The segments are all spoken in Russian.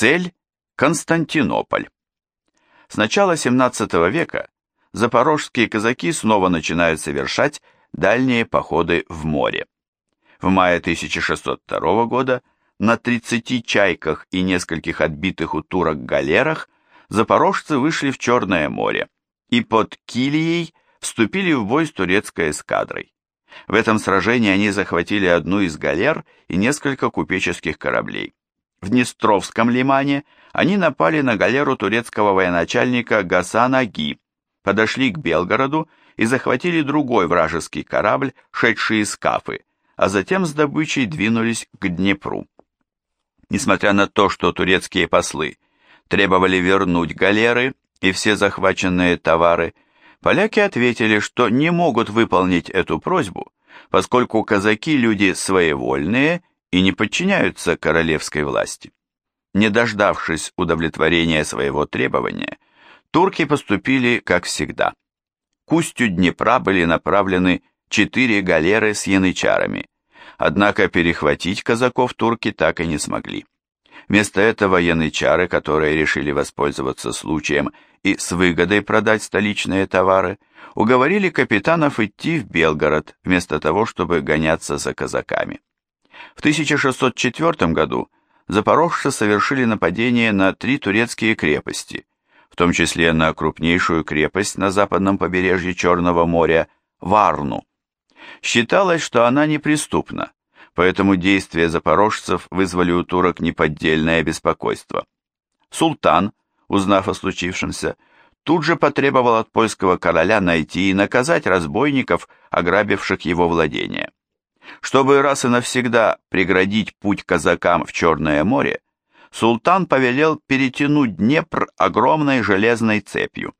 Цель – Константинополь. С начала 17 века запорожские казаки снова начинают совершать дальние походы в море. В мае 1602 года на 30 чайках и нескольких отбитых у турок галерах запорожцы вышли в Черное море и под Килией вступили в бой с турецкой эскадрой. В этом сражении они захватили одну из галер и несколько купеческих кораблей. В Днестровском лимане они напали на галеру турецкого военачальника Гасана Ги, подошли к Белгороду и захватили другой вражеский корабль, шедший из Кафы, а затем с добычей двинулись к Днепру. Несмотря на то, что турецкие послы требовали вернуть галеры и все захваченные товары, поляки ответили, что не могут выполнить эту просьбу, поскольку казаки люди своевольные и не подчиняются королевской власти. Не дождавшись удовлетворения своего требования, турки поступили как всегда. К устью Днепра были направлены четыре галеры с янычарами, однако перехватить казаков турки так и не смогли. Вместо этого янычары, которые решили воспользоваться случаем и с выгодой продать столичные товары, уговорили капитанов идти в Белгород, вместо того, чтобы гоняться за казаками. В 1604 году запорожцы совершили нападение на три турецкие крепости, в том числе на крупнейшую крепость на западном побережье Черного моря – Варну. Считалось, что она неприступна, поэтому действия запорожцев вызвали у турок неподдельное беспокойство. Султан, узнав о случившемся, тут же потребовал от польского короля найти и наказать разбойников, ограбивших его владения. Чтобы раз и навсегда преградить путь казакам в Черное море, султан повелел перетянуть Днепр огромной железной цепью.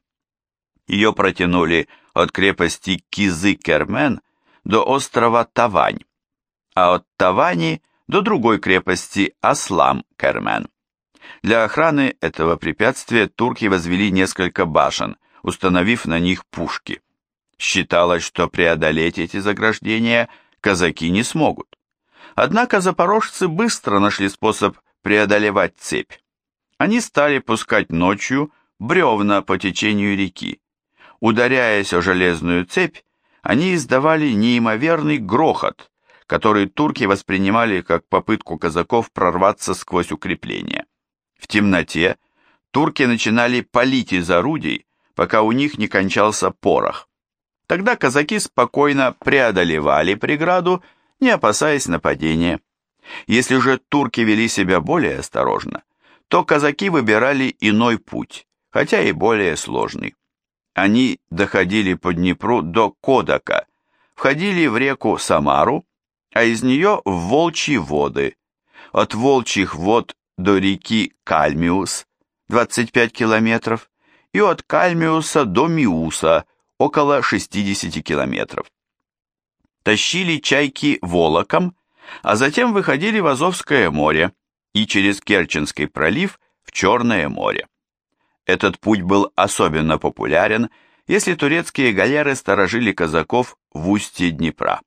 Ее протянули от крепости Кизы-Кермен до острова Тавань, а от Тавани до другой крепости Аслам-Кермен. Для охраны этого препятствия турки возвели несколько башен, установив на них пушки. Считалось, что преодолеть эти заграждения казаки не смогут. Однако запорожцы быстро нашли способ преодолевать цепь. Они стали пускать ночью бревна по течению реки. Ударяясь о железную цепь, они издавали неимоверный грохот, который турки воспринимали как попытку казаков прорваться сквозь укрепления. В темноте турки начинали палить из орудий, пока у них не кончался порох. Тогда казаки спокойно преодолевали преграду, не опасаясь нападения. Если же турки вели себя более осторожно, то казаки выбирали иной путь, хотя и более сложный. Они доходили по Днепру до Кодака, входили в реку Самару, а из нее в Волчьи воды. От Волчьих вод до реки Кальмиус, 25 километров, и от Кальмиуса до Миуса, около 60 километров. Тащили чайки волоком, а затем выходили в Азовское море и через Керченский пролив в Черное море. Этот путь был особенно популярен, если турецкие галеры сторожили казаков в устье Днепра.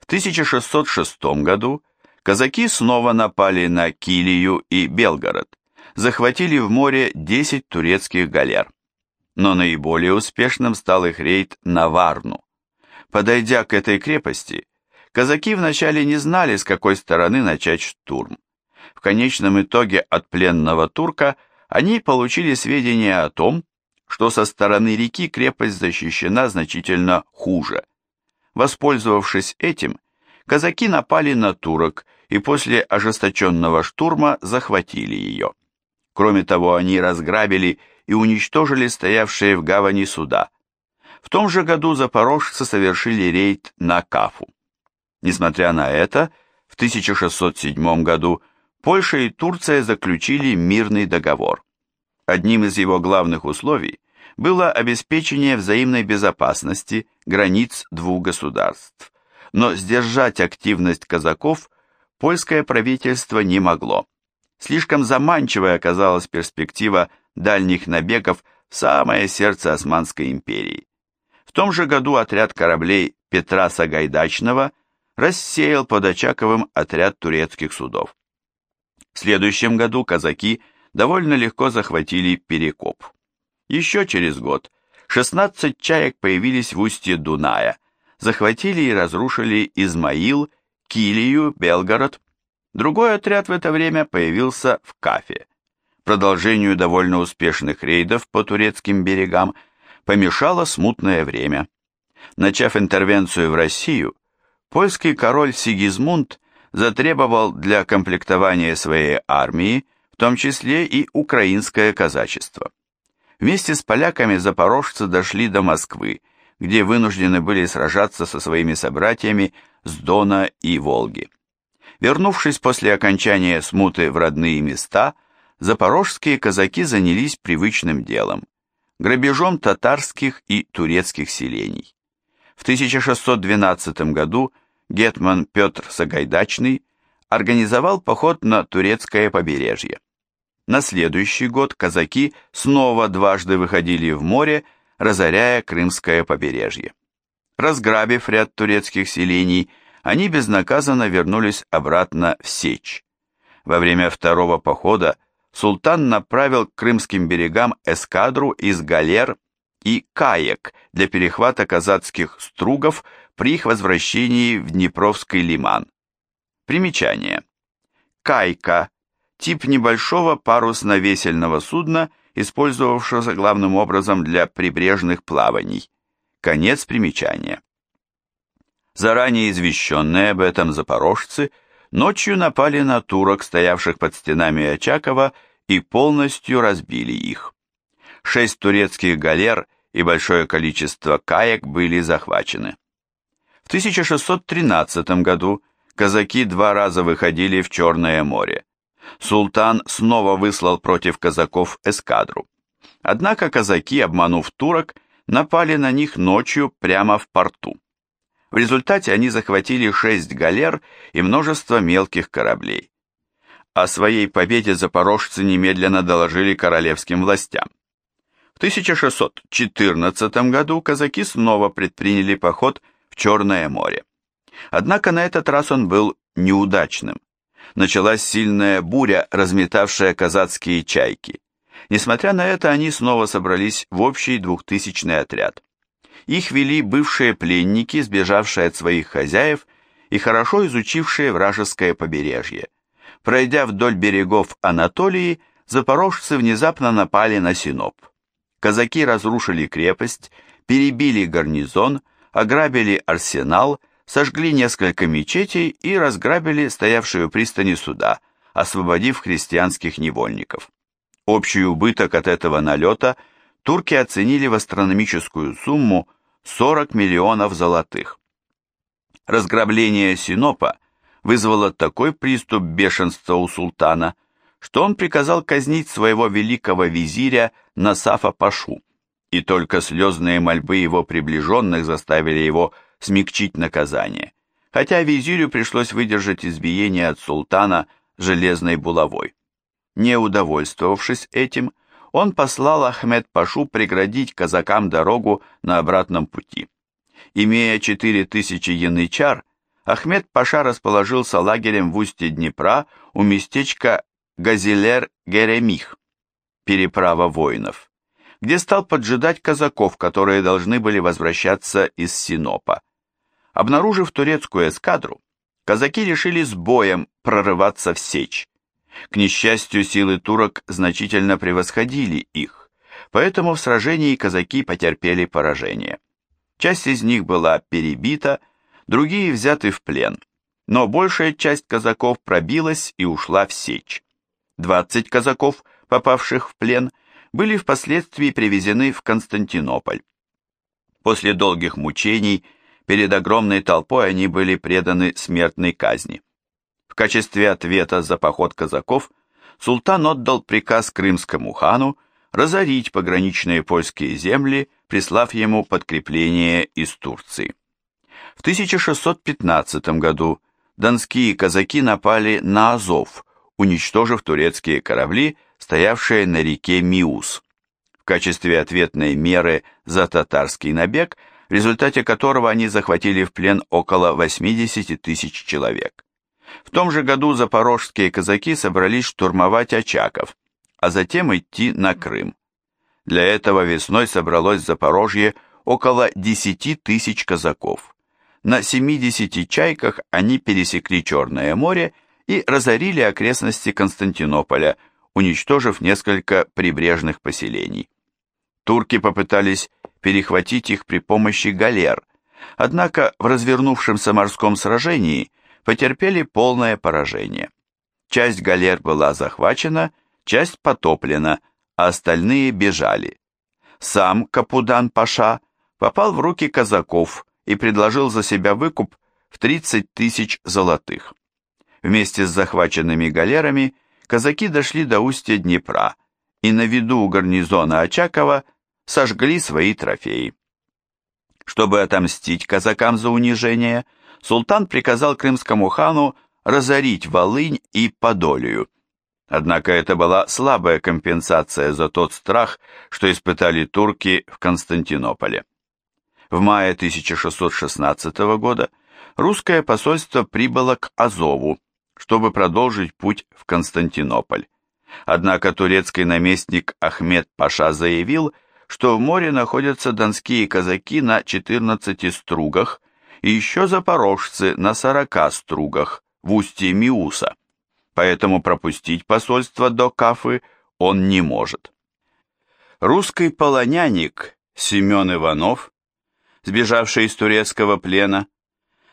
В 1606 году казаки снова напали на Килию и Белгород, захватили в море 10 турецких галер. Но наиболее успешным стал их рейд на Варну. Подойдя к этой крепости, казаки вначале не знали, с какой стороны начать штурм. В конечном итоге от пленного турка они получили сведения о том, что со стороны реки крепость защищена значительно хуже. Воспользовавшись этим, казаки напали на турок и после ожесточенного штурма захватили ее. Кроме того, они разграбили и уничтожили стоявшие в гавани суда. В том же году запорожцы совершили рейд на Кафу. Несмотря на это, в 1607 году Польша и Турция заключили мирный договор. Одним из его главных условий было обеспечение взаимной безопасности границ двух государств, но сдержать активность казаков польское правительство не могло. Слишком заманчивой оказалась перспектива дальних набегов в самое сердце Османской империи. В том же году отряд кораблей Петра Сагайдачного рассеял под Очаковым отряд турецких судов. В следующем году казаки довольно легко захватили Перекоп. Еще через год 16 чаек появились в устье Дуная, захватили и разрушили Измаил, Килию, Белгород. Другой отряд в это время появился в Кафе. Продолжению довольно успешных рейдов по турецким берегам помешало смутное время. Начав интервенцию в Россию, польский король Сигизмунд затребовал для комплектования своей армии, в том числе и украинское казачество. Вместе с поляками запорожцы дошли до Москвы, где вынуждены были сражаться со своими собратьями с Дона и Волги. Вернувшись после окончания смуты в родные места, запорожские казаки занялись привычным делом – грабежом татарских и турецких селений. В 1612 году гетман Петр Сагайдачный организовал поход на турецкое побережье. На следующий год казаки снова дважды выходили в море, разоряя Крымское побережье. Разграбив ряд турецких селений, они безнаказанно вернулись обратно в Сечь. Во время второго похода султан направил к крымским берегам эскадру из галер и каек для перехвата казацких стругов при их возвращении в Днепровский лиман. Примечание. Кайка тип небольшого парусно-весельного судна, использовавшегося главным образом для прибрежных плаваний. Конец примечания. Заранее извещенные об этом запорожцы ночью напали на турок, стоявших под стенами Очакова, и полностью разбили их. Шесть турецких галер и большое количество каек были захвачены. В 1613 году казаки два раза выходили в Черное море султан снова выслал против казаков эскадру. Однако казаки, обманув турок, напали на них ночью прямо в порту. В результате они захватили шесть галер и множество мелких кораблей. О своей победе запорожцы немедленно доложили королевским властям. В 1614 году казаки снова предприняли поход в Черное море. Однако на этот раз он был неудачным началась сильная буря, разметавшая казацкие чайки. Несмотря на это, они снова собрались в общий двухтысячный отряд. Их вели бывшие пленники, сбежавшие от своих хозяев и хорошо изучившие вражеское побережье. Пройдя вдоль берегов Анатолии, запорожцы внезапно напали на Синоп. Казаки разрушили крепость, перебили гарнизон, ограбили арсенал, сожгли несколько мечетей и разграбили стоявшие у пристани суда, освободив христианских невольников. Общий убыток от этого налета турки оценили в астрономическую сумму 40 миллионов золотых. Разграбление Синопа вызвало такой приступ бешенства у султана, что он приказал казнить своего великого визиря Насафа Пашу, и только слезные мольбы его приближенных заставили его смягчить наказание, хотя визирю пришлось выдержать избиение от султана железной булавой. Не удовольствовавшись этим, он послал Ахмед Пашу преградить казакам дорогу на обратном пути. Имея четыре тысячи янычар, Ахмед Паша расположился лагерем в устье Днепра у местечка Газилер-Геремих, переправа воинов, где стал поджидать казаков, которые должны были возвращаться из Синопа. Обнаружив турецкую эскадру, казаки решили с боем прорываться в сечь. К несчастью, силы турок значительно превосходили их, поэтому в сражении казаки потерпели поражение. Часть из них была перебита, другие взяты в плен, но большая часть казаков пробилась и ушла в сечь. 20 казаков, попавших в плен, были впоследствии привезены в Константинополь. После долгих мучений перед огромной толпой они были преданы смертной казни. Качестве ответа за поход казаков султан отдал приказ крымскому хану разорить пограничные польские земли, прислав ему подкрепление из Турции. В 1615 году донские казаки напали на Азов, уничтожив турецкие корабли, стоявшие на реке Миус. В качестве ответной меры за татарский набег – в результате которого они захватили в плен около 80 тысяч человек. В том же году запорожские казаки собрались штурмовать Очаков, а затем идти на Крым. Для этого весной собралось в Запорожье около 10 тысяч казаков. На 70 чайках они пересекли Черное море и разорили окрестности Константинополя, уничтожив несколько прибрежных поселений. Турки попытались перехватить их при помощи галер, однако в развернувшемся морском сражении потерпели полное поражение. Часть галер была захвачена, часть потоплена, а остальные бежали. Сам Капудан-Паша попал в руки казаков и предложил за себя выкуп в 30 тысяч золотых. Вместе с захваченными галерами казаки дошли до устья Днепра и на виду у гарнизона Очакова сожгли свои трофеи. Чтобы отомстить казакам за унижение, султан приказал крымскому хану разорить Волынь и Подолию. Однако это была слабая компенсация за тот страх, что испытали турки в Константинополе. В мае 1616 года русское посольство прибыло к Азову, чтобы продолжить путь в Константинополь. Однако турецкий наместник Ахмед Паша заявил, что в море находятся донские казаки на 14 стругах и еще запорожцы на 40 стругах в устье Миуса поэтому пропустить посольство до Кафы он не может. Русский полоняник Семен Иванов, сбежавший из турецкого плена,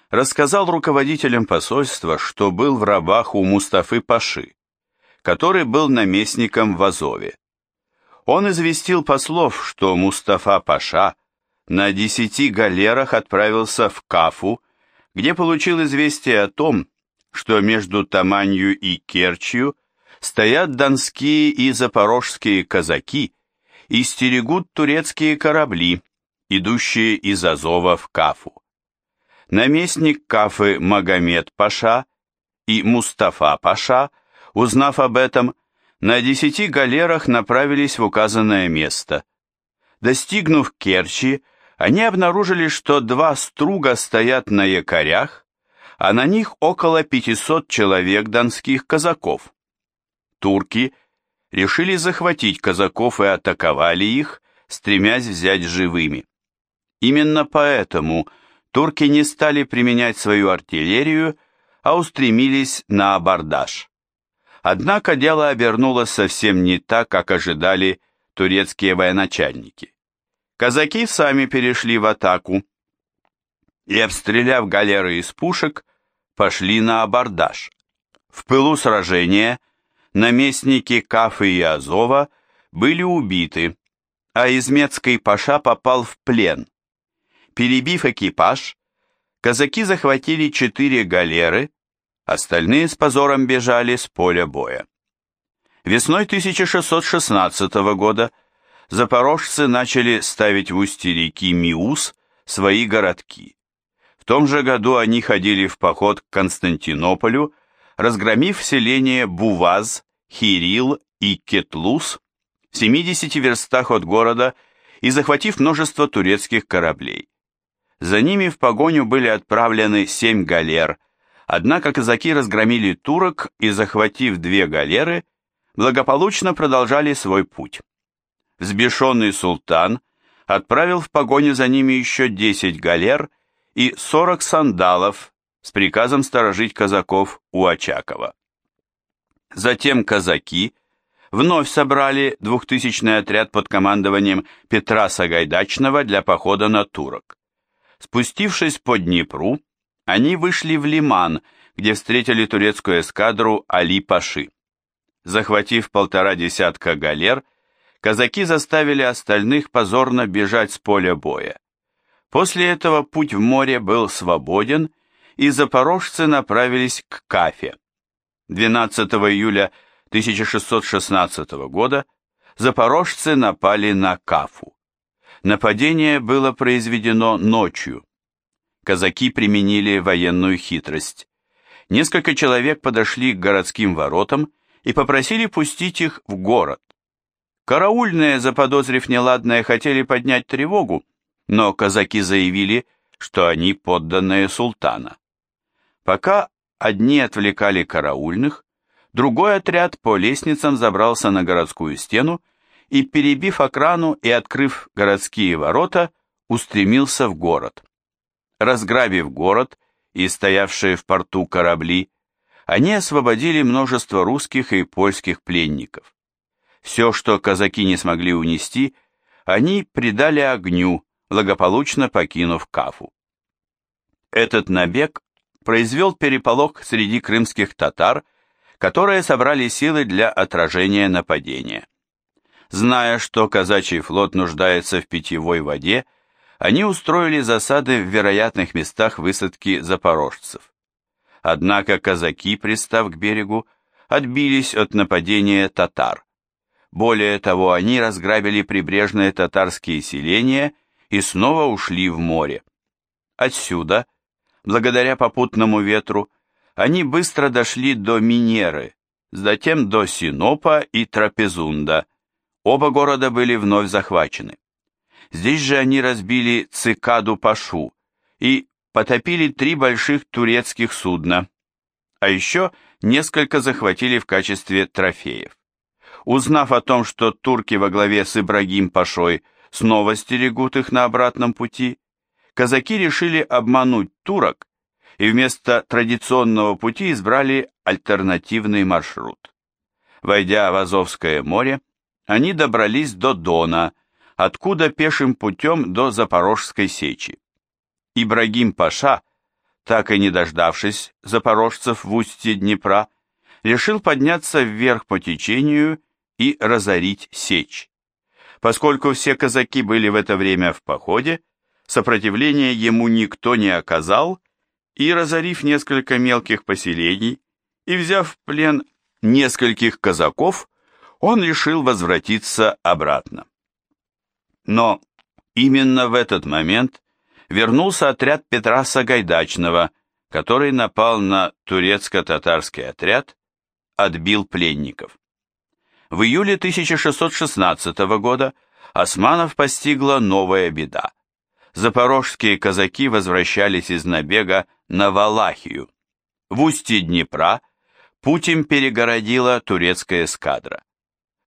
рассказал руководителям посольства, что был в рабах у Мустафы Паши, который был наместником в Азове. Он известил послов, что Мустафа Паша на десяти галерах отправился в Кафу, где получил известие о том, что между Таманью и Керчью стоят донские и запорожские казаки и стерегут турецкие корабли, идущие из Азова в Кафу. Наместник Кафы Магомед Паша и Мустафа Паша, узнав об этом, на десяти галерах направились в указанное место. Достигнув Керчи, они обнаружили, что два струга стоят на якорях, а на них около 500 человек донских казаков. Турки решили захватить казаков и атаковали их, стремясь взять живыми. Именно поэтому турки не стали применять свою артиллерию, а устремились на абордаж. Однако дело обернулось совсем не так, как ожидали турецкие военачальники. Казаки сами перешли в атаку и, обстреляв галеры из пушек, пошли на абордаж. В пылу сражения наместники Кафы и Азова были убиты, а измецкий паша попал в плен. Перебив экипаж, казаки захватили четыре галеры, остальные с позором бежали с поля боя. Весной 1616 года запорожцы начали ставить в устье реки Миус свои городки. В том же году они ходили в поход к Константинополю, разгромив селения Буваз, Хирил и Кетлус в 70 верстах от города и захватив множество турецких кораблей. За ними в погоню были отправлены семь галер, однако казаки разгромили турок и, захватив две галеры, благополучно продолжали свой путь. Взбешенный султан отправил в погоню за ними еще 10 галер и 40 сандалов с приказом сторожить казаков у Очакова. Затем казаки вновь собрали двухтысячный отряд под командованием Петра Сагайдачного для похода на турок. Спустившись по Днепру, они вышли в Лиман, где встретили турецкую эскадру Али-Паши. Захватив полтора десятка галер, казаки заставили остальных позорно бежать с поля боя. После этого путь в море был свободен, и запорожцы направились к Кафе. 12 июля 1616 года запорожцы напали на Кафу. Нападение было произведено ночью. Казаки применили военную хитрость. Несколько человек подошли к городским воротам и попросили пустить их в город. Караульные, заподозрив неладное, хотели поднять тревогу, но казаки заявили, что они подданные султана. Пока одни отвлекали караульных, другой отряд по лестницам забрался на городскую стену и, перебив окрану и открыв городские ворота, устремился в город. Разграбив город и стоявшие в порту корабли, они освободили множество русских и польских пленников. Все, что казаки не смогли унести, они предали огню, благополучно покинув Кафу. Этот набег произвел переполох среди крымских татар, которые собрали силы для отражения нападения. Зная, что казачий флот нуждается в питьевой воде, они устроили засады в вероятных местах высадки запорожцев. Однако казаки, пристав к берегу, отбились от нападения татар. Более того, они разграбили прибрежные татарские селения и снова ушли в море. Отсюда, благодаря попутному ветру, они быстро дошли до Минеры, затем до Синопа и Трапезунда. Оба города были вновь захвачены. Здесь же они разбили цикаду Пашу и потопили три больших турецких судна, а еще несколько захватили в качестве трофеев. Узнав о том, что турки во главе с Ибрагим Пашой снова стерегут их на обратном пути, казаки решили обмануть турок и вместо традиционного пути избрали альтернативный маршрут. Войдя в Азовское море, они добрались до Дона, откуда пешим путем до Запорожской сечи. Ибрагим Паша, так и не дождавшись запорожцев в устье Днепра, решил подняться вверх по течению и разорить сечь. Поскольку все казаки были в это время в походе, сопротивления ему никто не оказал, и, разорив несколько мелких поселений и взяв в плен нескольких казаков, он решил возвратиться обратно. Но именно в этот момент вернулся отряд Петра Сагайдачного, который напал на турецко-татарский отряд, отбил пленников. В июле 1616 года османов постигла новая беда. Запорожские казаки возвращались из набега на Валахию. В устье Днепра путь им перегородила турецкая эскадра.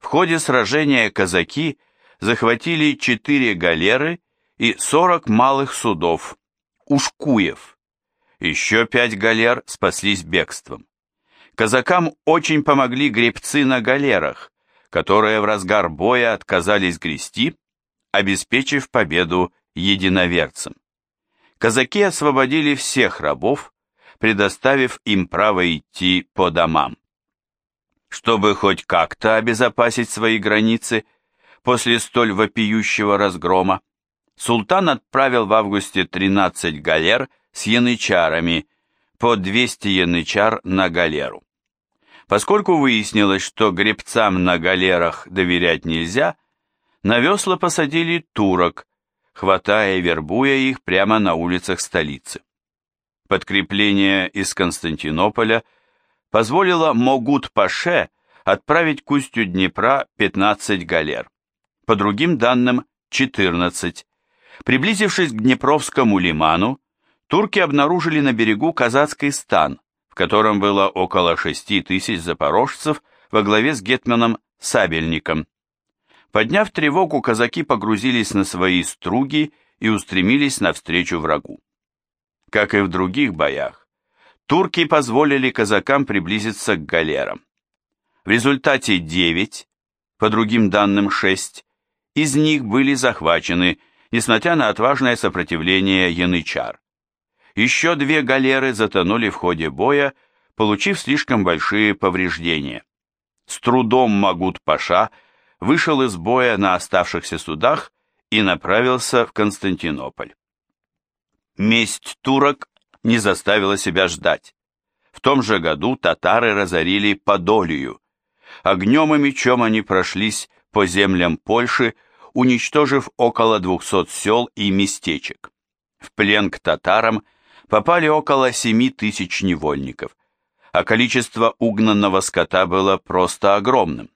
В ходе сражения казаки захватили четыре галеры и 40 малых судов, ушкуев. Еще пять галер спаслись бегством. Казакам очень помогли гребцы на галерах, которые в разгар боя отказались грести, обеспечив победу единоверцам. Казаки освободили всех рабов, предоставив им право идти по домам. Чтобы хоть как-то обезопасить свои границы после столь вопиющего разгрома, султан отправил в августе 13 галер с янычарами, по 200 янычар на галеру. Поскольку выяснилось, что гребцам на галерах доверять нельзя, на весла посадили турок, хватая и вербуя их прямо на улицах столицы. Подкрепление из Константинополя позволило Могут-Паше отправить к устью Днепра 15 галер, по другим данным 14, Приблизившись к Днепровскому лиману, турки обнаружили на берегу казацкий стан, котором было около шести тысяч запорожцев во главе с гетманом Сабельником. Подняв тревогу, казаки погрузились на свои струги и устремились навстречу врагу. Как и в других боях, турки позволили казакам приблизиться к галерам. В результате 9, по другим данным 6, из них были захвачены несмотря на отважное сопротивление янычар. Еще две галеры затонули в ходе боя, получив слишком большие повреждения. С трудом Магут-Паша вышел из боя на оставшихся судах и направился в Константинополь. Месть турок не заставила себя ждать. В том же году татары разорили Подолию. Огнем и мечом они прошлись по землям Польши, уничтожив около 200 сел и местечек. В плен к татарам попали около 7 тысяч невольников, а количество угнанного скота было просто огромным.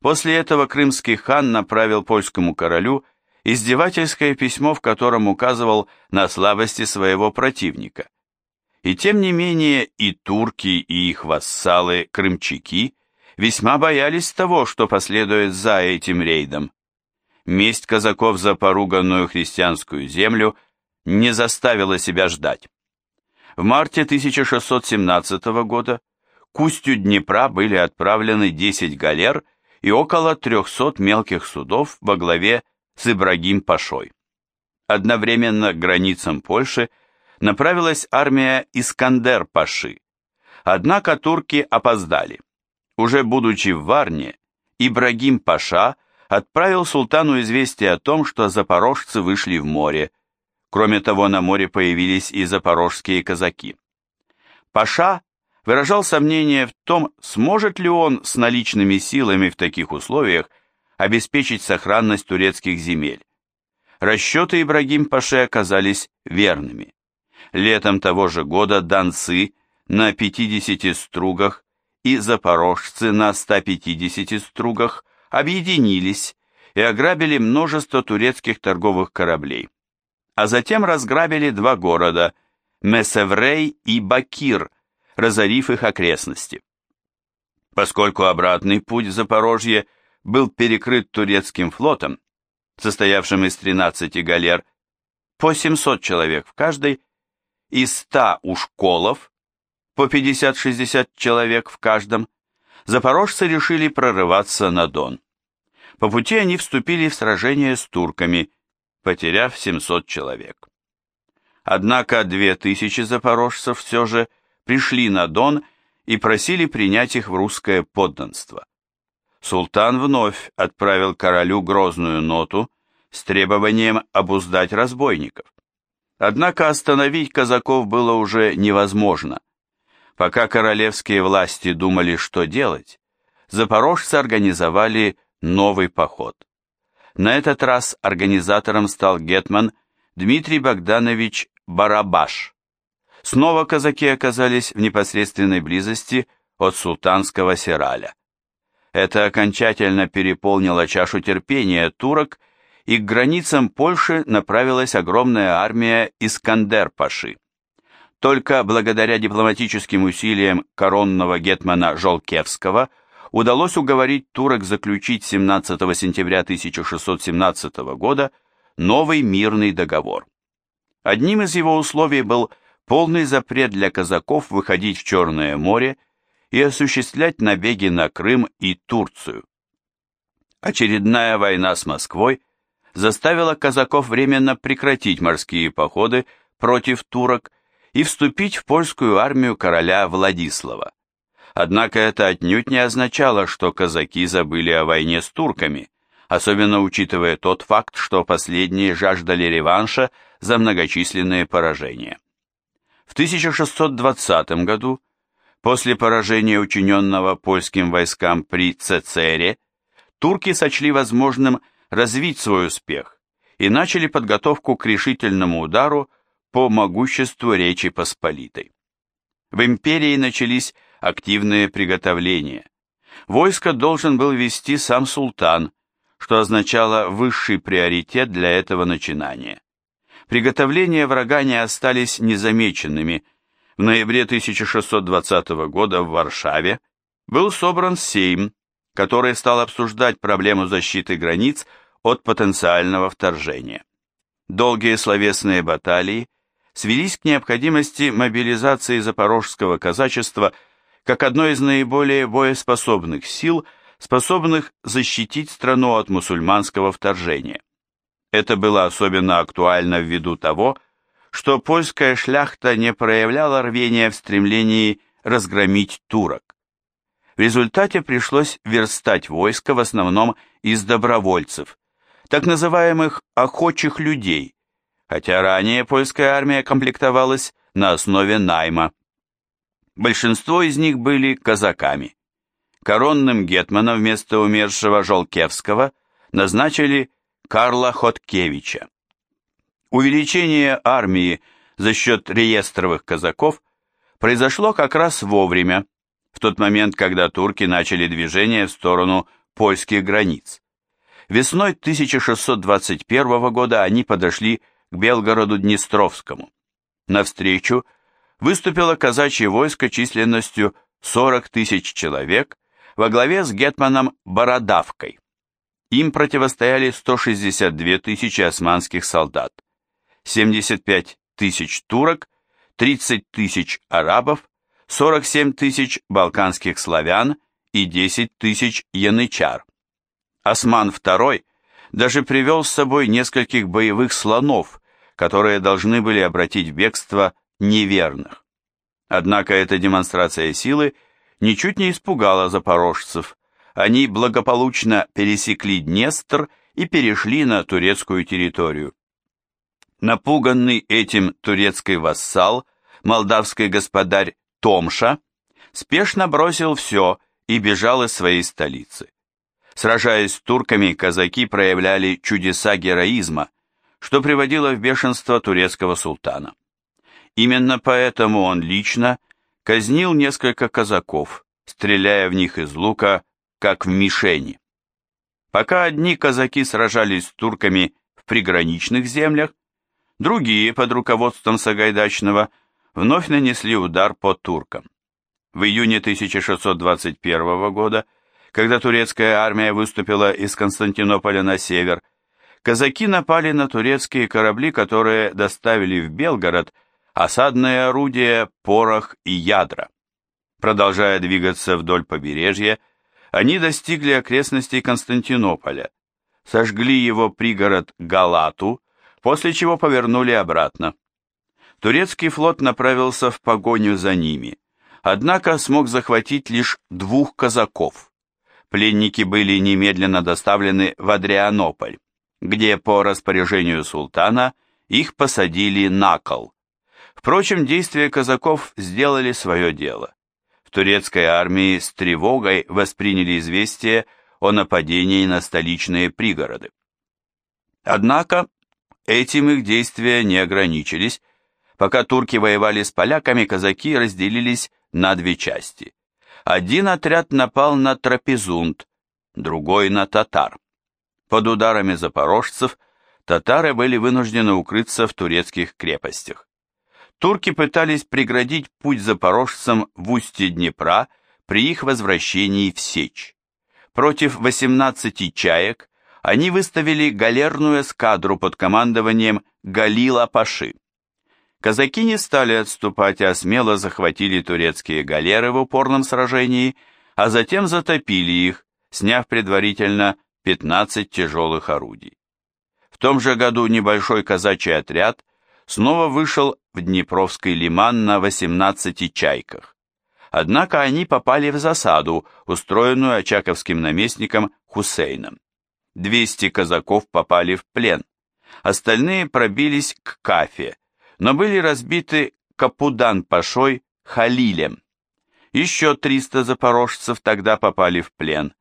После этого крымский хан направил польскому королю издевательское письмо, в котором указывал на слабости своего противника. И тем не менее и турки, и их вассалы, крымчаки, весьма боялись того, что последует за этим рейдом. Месть казаков за поруганную христианскую землю не заставила себя ждать. В марте 1617 года к устью Днепра были отправлены 10 галер и около 300 мелких судов во главе с Ибрагим Пашой. Одновременно к границам Польши направилась армия Искандер-Паши. Однако турки опоздали. Уже будучи в Варне, Ибрагим Паша отправил султану известие о том, что запорожцы вышли в море. Кроме того, на море появились и запорожские казаки. Паша выражал сомнение в том, сможет ли он с наличными силами в таких условиях обеспечить сохранность турецких земель. Расчеты Ибрагим Паше оказались верными. Летом того же года донцы на 50 стругах и запорожцы на 150 стругах объединились и ограбили множество турецких торговых кораблей, а затем разграбили два города – Месеврей и Бакир, разорив их окрестности. Поскольку обратный путь в Запорожье был перекрыт турецким флотом, состоявшим из 13 галер, по 700 человек в каждой, и 100 ушколов, по 50-60 человек в каждом, запорожцы решили прорываться на Дон. По пути они вступили в сражение с турками, потеряв 700 человек. Однако 2000 запорожцев все же пришли на Дон и просили принять их в русское подданство. Султан вновь отправил королю грозную ноту с требованием обуздать разбойников. Однако остановить казаков было уже невозможно. Пока королевские власти думали, что делать, запорожцы организовали новый поход. На этот раз организатором стал гетман Дмитрий Богданович Барабаш. Снова казаки оказались в непосредственной близости от султанского Сираля. Это окончательно переполнило чашу терпения турок, и к границам Польши направилась огромная армия Искандер-Паши. Только благодаря дипломатическим усилиям коронного гетмана Жолкевского удалось уговорить турок заключить 17 сентября 1617 года новый мирный договор. Одним из его условий был полный запрет для казаков выходить в Черное море и осуществлять набеги на Крым и Турцию. Очередная война с Москвой заставила казаков временно прекратить морские походы против турок и вступить в польскую армию короля Владислава. Однако это отнюдь не означало, что казаки забыли о войне с турками, особенно учитывая тот факт, что последние жаждали реванша за многочисленные поражения. В 1620 году, после поражения, учиненного польским войскам при Цецере, турки сочли возможным развить свой успех и начали подготовку к решительному удару по могуществу Речи Посполитой. В империи начались активные приготовления. Войско должен был вести сам султан, что означало высший приоритет для этого начинания. Приготовления врага не остались незамеченными. В ноябре 1620 года в Варшаве был собран Сейм, который стал обсуждать проблему защиты границ от потенциального вторжения. Долгие словесные баталии свелись к необходимости мобилизации запорожского казачества как одной из наиболее боеспособных сил, способных защитить страну от мусульманского вторжения. Это было особенно актуально ввиду того, что польская шляхта не проявляла рвения в стремлении разгромить турок. В результате пришлось верстать войско в основном из добровольцев, так называемых охочих людей, хотя ранее польская армия комплектовалась на основе найма. Большинство из них были казаками. Коронным гетманом вместо умершего Жолкевского назначили Карла Хоткевича. Увеличение армии за счет реестровых казаков произошло как раз вовремя, в тот момент, когда турки начали движение в сторону польских границ. Весной 1621 года они подошли к Белгороду-Днестровскому. Навстречу выступило казачье войско численностью 40 тысяч человек во главе с гетманом Бородавкой. Им противостояли 162 тысячи османских солдат, 75 тысяч турок, 30 тысяч арабов, 47 тысяч балканских славян и 10 тысяч янычар. Осман II даже привел с собой нескольких боевых слонов, которые должны были обратить в бегство неверных. Однако эта демонстрация силы ничуть не испугала запорожцев. Они благополучно пересекли Днестр и перешли на турецкую территорию. Напуганный этим турецкий вассал, молдавский господарь Томша, спешно бросил все и бежал из своей столицы. Сражаясь с турками, казаки проявляли чудеса героизма, что приводило в бешенство турецкого султана. Именно поэтому он лично казнил несколько казаков, стреляя в них из лука, как в мишени. Пока одни казаки сражались с турками в приграничных землях, другие под руководством Сагайдачного вновь нанесли удар по туркам. В июне 1621 года, когда турецкая армия выступила из Константинополя на север, казаки напали на турецкие корабли, которые доставили в Белгород осадные орудия, порох и ядра. Продолжая двигаться вдоль побережья, они достигли окрестностей Константинополя, сожгли его пригород Галату, после чего повернули обратно. Турецкий флот направился в погоню за ними, однако смог захватить лишь двух казаков. Пленники были немедленно доставлены в Адрианополь, где по распоряжению султана их посадили на кол. Впрочем, действия казаков сделали свое дело. В турецкой армии с тревогой восприняли известие о нападении на столичные пригороды. Однако этим их действия не ограничились. Пока турки воевали с поляками, казаки разделились на две части. Один отряд напал на Трапезунд, другой на татар. Под ударами запорожцев татары были вынуждены укрыться в турецких крепостях турки пытались преградить путь запорожцам в устье Днепра при их возвращении в Сечь. Против 18 чаек они выставили галерную эскадру под командованием Галила Паши. Казаки не стали отступать, а смело захватили турецкие галеры в упорном сражении, а затем затопили их, сняв предварительно 15 тяжелых орудий. В том же году небольшой казачий отряд снова вышел в Днепровский лиман на 18 чайках. Однако они попали в засаду, устроенную очаковским наместником Хусейном. 200 казаков попали в плен. Остальные пробились к Кафе, но были разбиты Капудан-Пашой Халилем. Еще 300 запорожцев тогда попали в плен.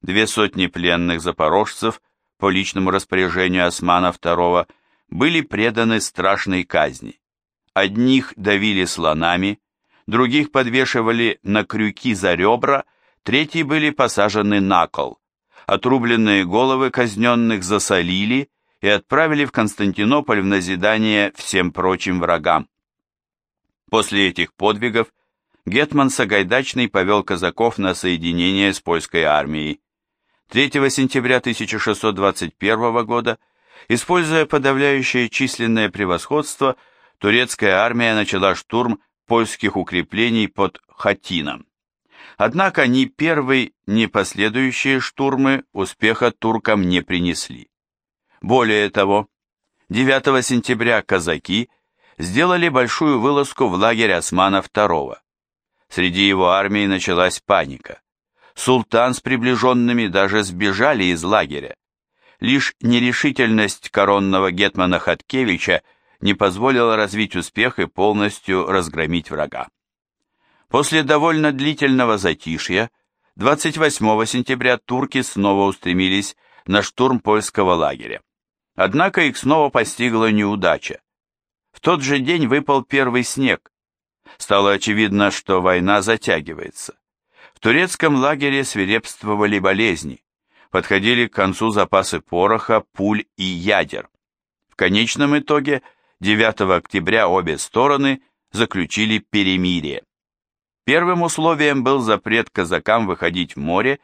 Две сотни пленных запорожцев по личному распоряжению Османа II были преданы страшной казни. Одних давили слонами, других подвешивали на крюки за ребра, третьи были посажены на кол. Отрубленные головы казненных засолили и отправили в Константинополь в назидание всем прочим врагам. После этих подвигов Гетман Сагайдачный повел казаков на соединение с польской армией. 3 сентября 1621 года Используя подавляющее численное превосходство, турецкая армия начала штурм польских укреплений под Хатином. Однако ни первый, ни последующие штурмы успеха туркам не принесли. Более того, 9 сентября казаки сделали большую вылазку в лагерь Османа II. Среди его армии началась паника. Султан с приближенными даже сбежали из лагеря. Лишь нерешительность коронного гетмана Хаткевича не позволила развить успех и полностью разгромить врага. После довольно длительного затишья 28 сентября турки снова устремились на штурм польского лагеря. Однако их снова постигла неудача. В тот же день выпал первый снег. Стало очевидно, что война затягивается. В турецком лагере свирепствовали болезни подходили к концу запасы пороха, пуль и ядер. В конечном итоге 9 октября обе стороны заключили перемирие. Первым условием был запрет казакам выходить в море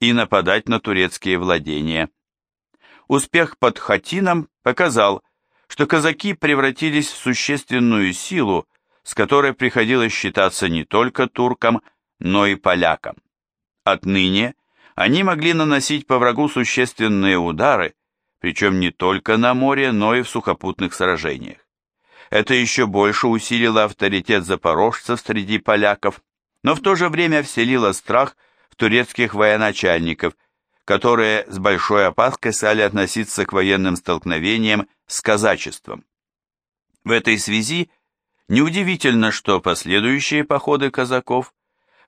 и нападать на турецкие владения. Успех под Хатином показал, что казаки превратились в существенную силу, с которой приходилось считаться не только туркам, но и полякам. Отныне они могли наносить по врагу существенные удары, причем не только на море, но и в сухопутных сражениях. Это еще больше усилило авторитет запорожцев среди поляков, но в то же время вселило страх в турецких военачальников, которые с большой опаской стали относиться к военным столкновениям с казачеством. В этой связи неудивительно, что последующие походы казаков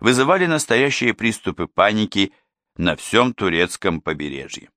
вызывали настоящие приступы паники на всем турецком побережье.